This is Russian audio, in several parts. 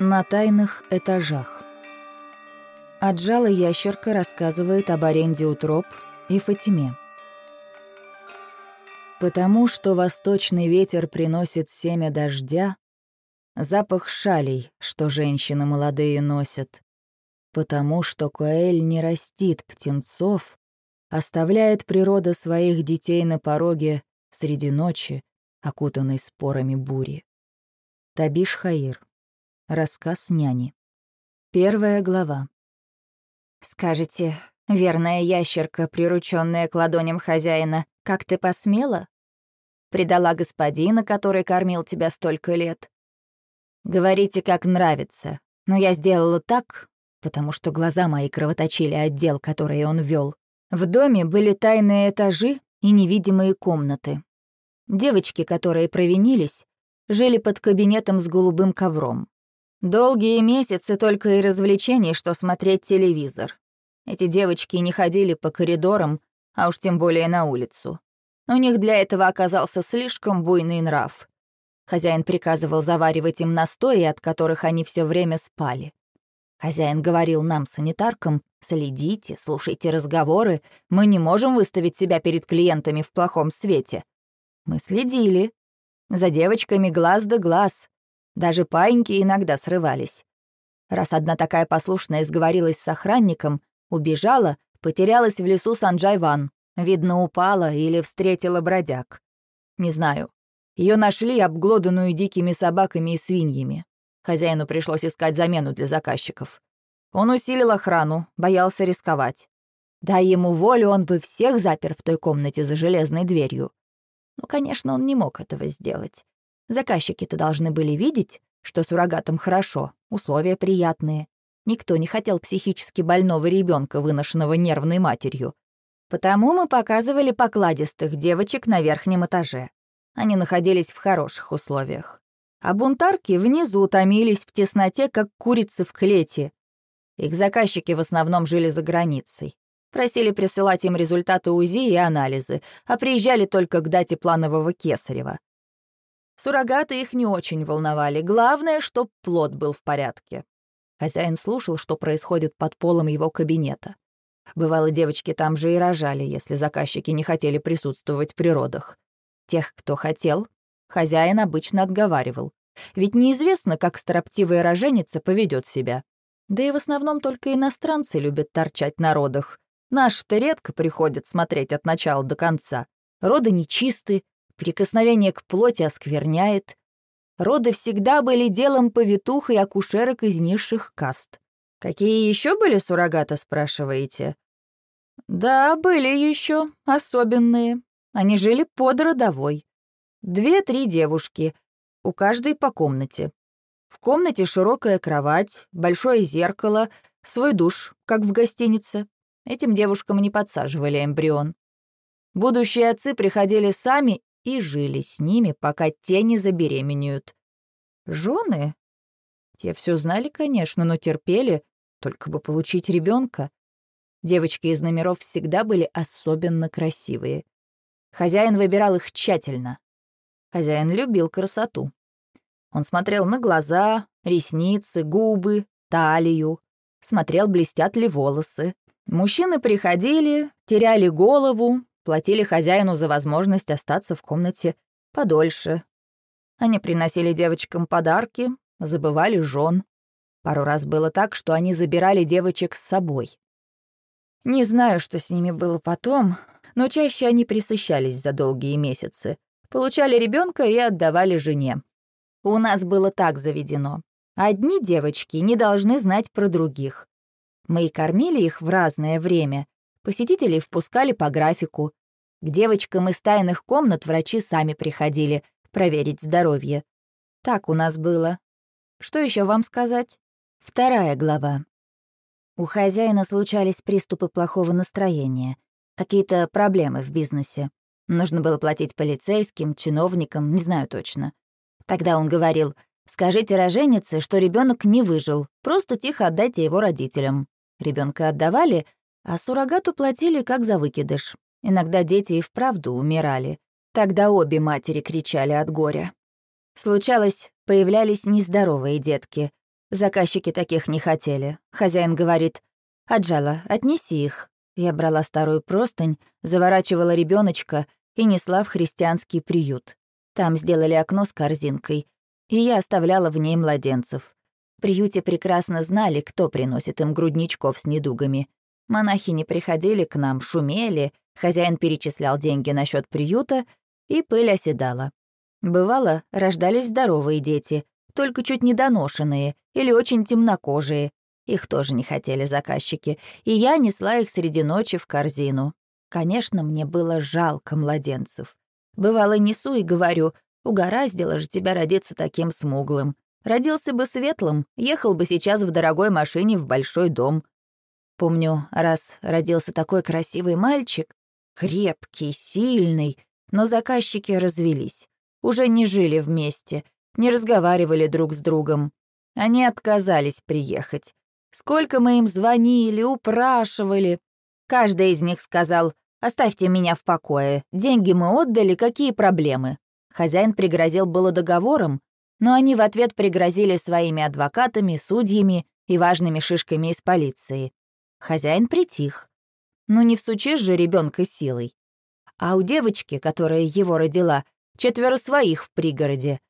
На тайных этажах. Отжала ящерка рассказывает об аренде утроб и Фатиме. Потому что восточный ветер приносит семя дождя, запах шалей, что женщины молодые носят, потому что Коэль не растит птенцов, оставляет природа своих детей на пороге среди ночи, окутанной спорами бури. Табиш Хаир. Рассказ няни. Первая глава. «Скажете, верная ящерка, прирученная к ладоням хозяина, как ты посмела? Предала господина, который кормил тебя столько лет. Говорите, как нравится, но я сделала так, потому что глаза мои кровоточили отдел, который он вел. В доме были тайные этажи и невидимые комнаты. Девочки, которые провинились, жили под кабинетом с голубым ковром. Долгие месяцы только и развлечений, что смотреть телевизор. Эти девочки не ходили по коридорам, а уж тем более на улицу. У них для этого оказался слишком буйный нрав. Хозяин приказывал заваривать им настои, от которых они все время спали. Хозяин говорил нам, санитаркам, «Следите, слушайте разговоры, мы не можем выставить себя перед клиентами в плохом свете». Мы следили. За девочками глаз да глаз, даже паиньки иногда срывались. Раз одна такая послушная сговорилась с охранником, убежала, потерялась в лесу Санджайван. Видно, упала или встретила бродяг. Не знаю. Ее нашли обглоданную дикими собаками и свиньями. Хозяину пришлось искать замену для заказчиков. Он усилил охрану, боялся рисковать. Дай ему волю, он бы всех запер в той комнате за железной дверью. Но, конечно, он не мог этого сделать. Заказчики-то должны были видеть, что суррогатам хорошо, условия приятные. Никто не хотел психически больного ребенка, выношенного нервной матерью. Потому мы показывали покладистых девочек на верхнем этаже. Они находились в хороших условиях. А бунтарки внизу томились в тесноте, как курицы в клете. Их заказчики в основном жили за границей. Просили присылать им результаты УЗИ и анализы, а приезжали только к дате планового кесарева. Суррогаты их не очень волновали. Главное, чтоб плод был в порядке. Хозяин слушал, что происходит под полом его кабинета. Бывало, девочки там же и рожали, если заказчики не хотели присутствовать при родах. Тех, кто хотел, хозяин обычно отговаривал. Ведь неизвестно, как строптивая роженица поведет себя. Да и в основном только иностранцы любят торчать на родах. Наш-то редко приходят смотреть от начала до конца. Роды нечисты, Прикосновение к плоти оскверняет. Роды всегда были делом повитух и акушерок из низших каст. Какие еще были суррогаты, спрашиваете? Да, были еще особенные. Они жили под родовой. Две-три девушки, у каждой по комнате. В комнате широкая кровать, большое зеркало, свой душ, как в гостинице. Этим девушкам не подсаживали эмбрион. Будущие отцы приходили сами и жили с ними, пока те не забеременеют. Жены? Те все знали, конечно, но терпели, только бы получить ребенка. Девочки из номеров всегда были особенно красивые. Хозяин выбирал их тщательно. Хозяин любил красоту. Он смотрел на глаза, ресницы, губы, талию, смотрел, блестят ли волосы. Мужчины приходили, теряли голову, платили хозяину за возможность остаться в комнате подольше. Они приносили девочкам подарки, забывали жен. Пару раз было так, что они забирали девочек с собой. Не знаю, что с ними было потом, но чаще они присыщались за долгие месяцы, получали ребенка и отдавали жене. У нас было так заведено. Одни девочки не должны знать про других. Мы и кормили их в разное время. Посетителей впускали по графику, к девочкам из тайных комнат врачи сами приходили проверить здоровье. Так у нас было. Что еще вам сказать? Вторая глава. У хозяина случались приступы плохого настроения, какие-то проблемы в бизнесе. Нужно было платить полицейским, чиновникам, не знаю точно. Тогда он говорил, скажите роженице, что ребенок не выжил, просто тихо отдайте его родителям. Ребенка отдавали, а суррогату платили как за выкидыш. Иногда дети и вправду умирали. Тогда обе матери кричали от горя. Случалось, появлялись нездоровые детки. Заказчики таких не хотели. Хозяин говорит, «Аджала, отнеси их». Я брала старую простынь, заворачивала ребеночка и несла в христианский приют. Там сделали окно с корзинкой, и я оставляла в ней младенцев. В приюте прекрасно знали, кто приносит им грудничков с недугами. Монахи не приходили к нам, шумели, хозяин перечислял деньги на счет приюта, и пыль оседала. Бывало, рождались здоровые дети, только чуть недоношенные или очень темнокожие. Их тоже не хотели заказчики, и я несла их среди ночи в корзину. Конечно, мне было жалко младенцев. Бывало, несу и говорю, угораздило же тебя родиться таким смуглым. Родился бы светлым, ехал бы сейчас в дорогой машине в большой дом. Помню, раз родился такой красивый мальчик, крепкий, сильный, но заказчики развелись. Уже не жили вместе, не разговаривали друг с другом. Они отказались приехать. Сколько мы им звонили, упрашивали. Каждый из них сказал, «Оставьте меня в покое. Деньги мы отдали, какие проблемы?» Хозяин пригрозил было договором, но они в ответ пригрозили своими адвокатами, судьями и важными шишками из полиции. Хозяин притих. Ну не всучишь же ребенка силой. А у девочки, которая его родила, четверо своих в пригороде.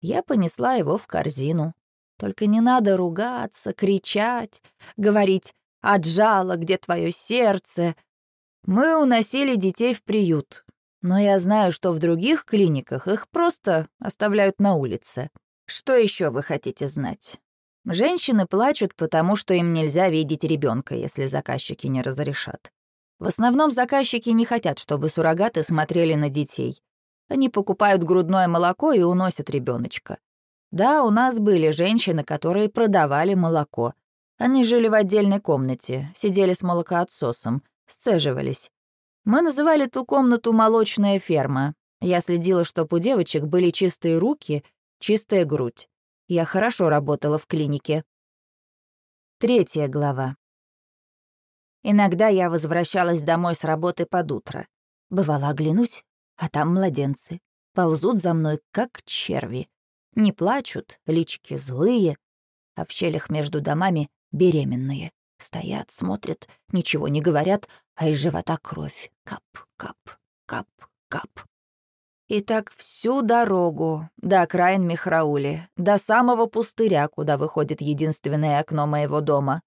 Я понесла его в корзину. Только не надо ругаться, кричать, говорить «Отжала, где твое сердце?». Мы уносили детей в приют, но я знаю, что в других клиниках их просто оставляют на улице. Что еще вы хотите знать? Женщины плачут, потому что им нельзя видеть ребенка, если заказчики не разрешат. В основном заказчики не хотят, чтобы суррогаты смотрели на детей. Они покупают грудное молоко и уносят ребеночка. Да, у нас были женщины, которые продавали молоко. Они жили в отдельной комнате, сидели с молокоотсосом, сцеживались. Мы называли ту комнату «молочная ферма». Я следила, чтобы у девочек были чистые руки, чистая грудь. Я хорошо работала в клинике. Третья глава. Иногда я возвращалась домой с работы под утро. Бывало, оглянусь, а там младенцы. Ползут за мной, как черви. Не плачут, лички злые, а в щелях между домами беременные. Стоят, смотрят, ничего не говорят, а из живота кровь. Кап, кап, кап, кап. И так всю дорогу до окраин Михраули, до самого пустыря, куда выходит единственное окно моего дома.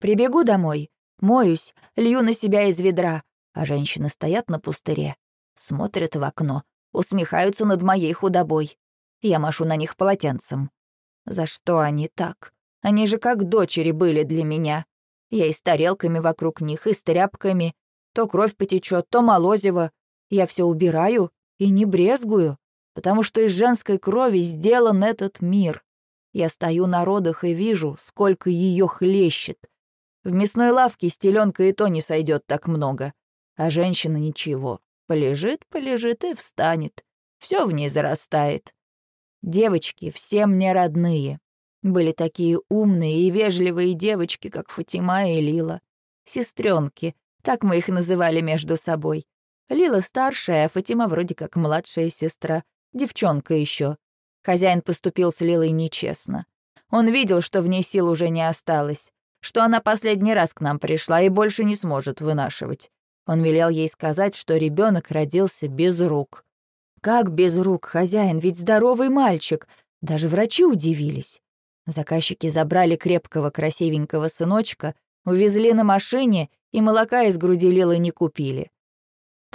Прибегу домой, моюсь, лью на себя из ведра, а женщины стоят на пустыре, смотрят в окно, усмехаются над моей худобой. Я машу на них полотенцем. За что они так? Они же как дочери были для меня. Я и с тарелками вокруг них, и с тряпками. То кровь потечет, то молозиво. Я все убираю, и не брезгую, потому что из женской крови сделан этот мир. Я стою на родах и вижу, сколько ее хлещет. В мясной лавке стеленка и то не сойдет так много. А женщина ничего. Полежит, полежит и встанет. Все в ней зарастает. Девочки все мне родные. Были такие умные и вежливые девочки, как Фатима и Лила. Сестренки, так мы их называли между собой. Лила старшая, а Фатима вроде как младшая сестра. Девчонка еще. Хозяин поступил с Лилой нечестно. Он видел, что в ней сил уже не осталось, что она последний раз к нам пришла и больше не сможет вынашивать. Он велел ей сказать, что ребенок родился без рук. Как без рук, хозяин, ведь здоровый мальчик. Даже врачи удивились. Заказчики забрали крепкого красивенького сыночка, увезли на машине и молока из груди Лилы не купили.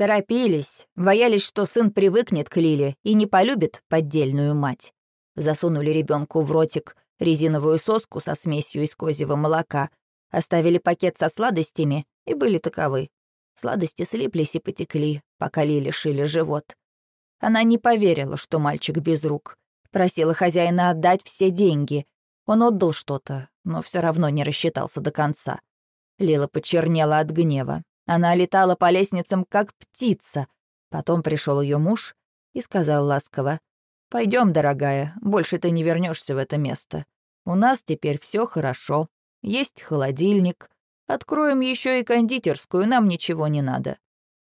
Торопились, боялись, что сын привыкнет к Лиле и не полюбит поддельную мать. Засунули ребенку в ротик резиновую соску со смесью из козьего молока, оставили пакет со сладостями и были таковы. Сладости слиплись и потекли, пока Лиле шили живот. Она не поверила, что мальчик без рук. Просила хозяина отдать все деньги. Он отдал что-то, но все равно не рассчитался до конца. Лила почернела от гнева. Она летала по лестницам, как птица. Потом пришел ее муж и сказал ласково, Пойдем, дорогая, больше ты не вернешься в это место. У нас теперь все хорошо. Есть холодильник. Откроем еще и кондитерскую, нам ничего не надо».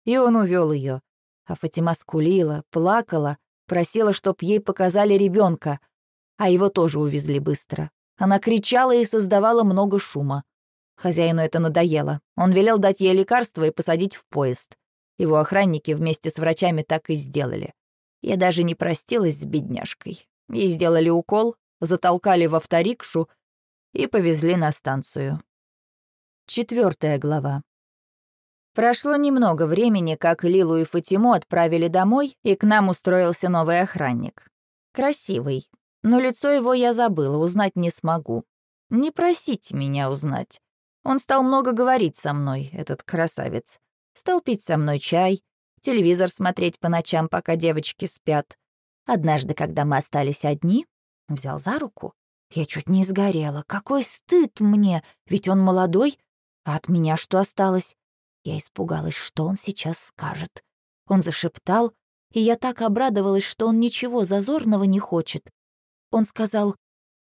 И он увел ее. А Фатима скулила, плакала, просила, чтоб ей показали ребенка, а его тоже увезли быстро. Она кричала и создавала много шума. Хозяину это надоело. Он велел дать ей лекарство и посадить в поезд. Его охранники вместе с врачами так и сделали. Я даже не простилась с бедняжкой. Ей сделали укол, затолкали в авторикшу и повезли на станцию. Четвертая глава. Прошло немного времени, как Лилу и Фатиму отправили домой, и к нам устроился новый охранник. Красивый, но лицо его я забыла, узнать не смогу. Не просите меня узнать. Он стал много говорить со мной, этот красавец. Стал пить со мной чай, телевизор смотреть по ночам, пока девочки спят. Однажды, когда мы остались одни, взял за руку. Я чуть не сгорела. Какой стыд мне, ведь он молодой, а от меня что осталось? Я испугалась, что он сейчас скажет. Он зашептал, и я так обрадовалась, что он ничего зазорного не хочет. Он сказал,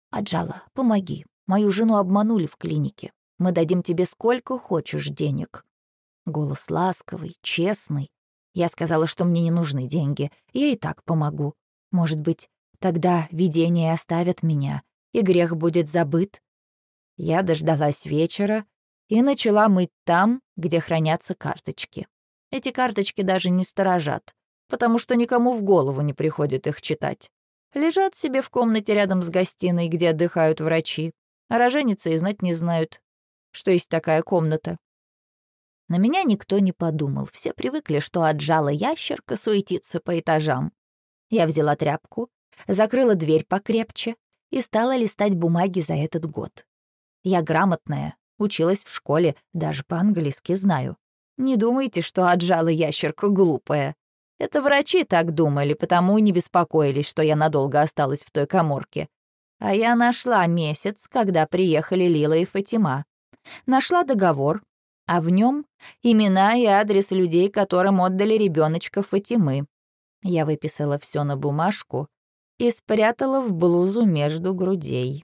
«Аджала, помоги. Мою жену обманули в клинике. Мы дадим тебе сколько хочешь денег». Голос ласковый, честный. Я сказала, что мне не нужны деньги, я и так помогу. Может быть, тогда видения оставят меня, и грех будет забыт. Я дождалась вечера и начала мыть там, где хранятся карточки. Эти карточки даже не сторожат, потому что никому в голову не приходит их читать. Лежат себе в комнате рядом с гостиной, где отдыхают врачи, а роженицы и знать не знают, что есть такая комната. На меня никто не подумал, все привыкли, что отжала ящерка суетиться по этажам. Я взяла тряпку, закрыла дверь покрепче и стала листать бумаги за этот год. Я грамотная, училась в школе, даже по-английски знаю. Не думайте, что отжала ящерка глупая. Это врачи так думали, потому и не беспокоились, что я надолго осталась в той коморке. А я нашла месяц, когда приехали Лила и Фатима. Нашла договор, а в нем имена и адрес людей, которым отдали ребеночка Фатимы. Я выписала все на бумажку и спрятала в блузу между грудей.